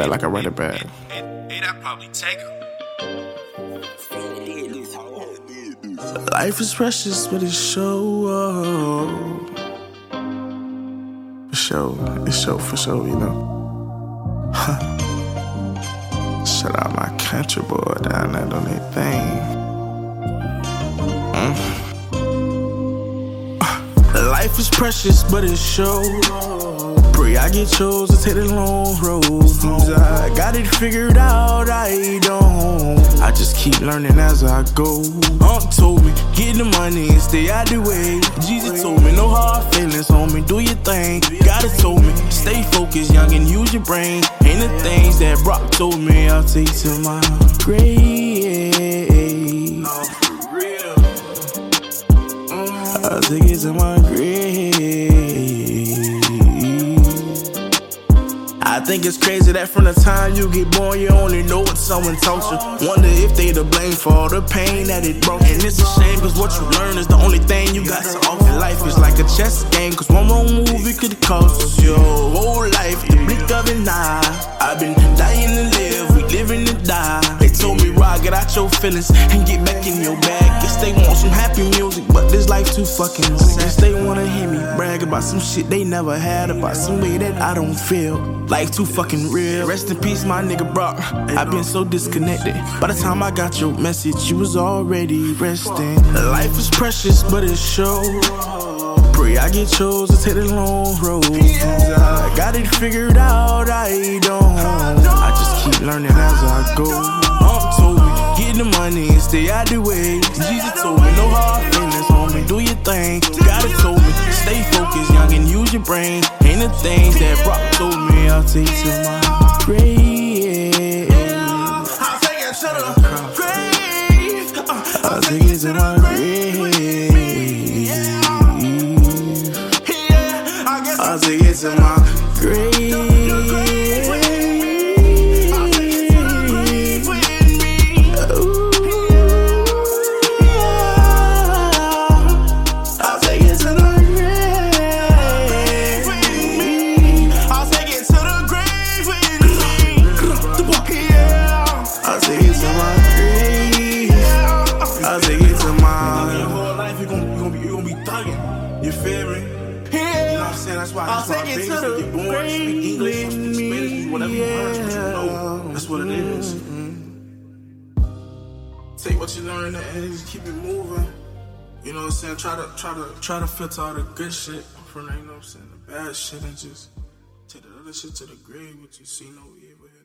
back like I read it back. Hey, that probably take her. Life is precious, but it's show. For sure, it's show for sure, you know. Shout out my country boy down there on that thing. Mm. Life is precious, but it's show. I get chose to take the long road. I got it figured out, I don't. I just keep learning as I go. Aunt told me, get the money and stay out the way. Jesus told me, no hard feelings, homie, do your thing. God has told me, stay focused, young, and use your brain. Ain't the things that Brock told me I'll take to my grave. Oh, I'll take it to my grave. I think it's crazy that from the time you get born, you only know what someone taught you. Wonder if they to blame for all the pain that it brought. And it's a shame, cause what you learn is the only thing you got to offer. Life is like a chess game, cause one wrong move, it could cost your whole life. The blink of an eye. Out your feelings and get back in your bag. Guess they want some happy music, but this life too fucking sad. Guess they wanna hear me brag about some shit they never had, about some way that I don't feel. Life too fucking real. Rest in peace, my nigga Brock. I've been so disconnected. By the time I got your message, you was already resting. Life is precious, but it's show. Pray I get chose to take the long road. I got it figured out, I don't. I just keep learning as I go. Money and stay out the way. Jesus told me, no hard feelings, homie, do your thing. God has told me, stay focused, young, and use your brain. Ain't the things that Brock told me I'll take to my grave. I'll take it to the grave. I'll take it to my grave. I'll take it to my grave. You know what I'm saying? That's why, I'll why take it to the get born, speak English, speak Spanish, whatever you learn, what you know. That's what it is. Mm-hmm. Take what you learn and just keep it moving. You know what I'm saying? Try to try to try to filter all the good shit from the, you know what I'm saying, the bad shit and just take the other shit to the grave. What you see, no evil here,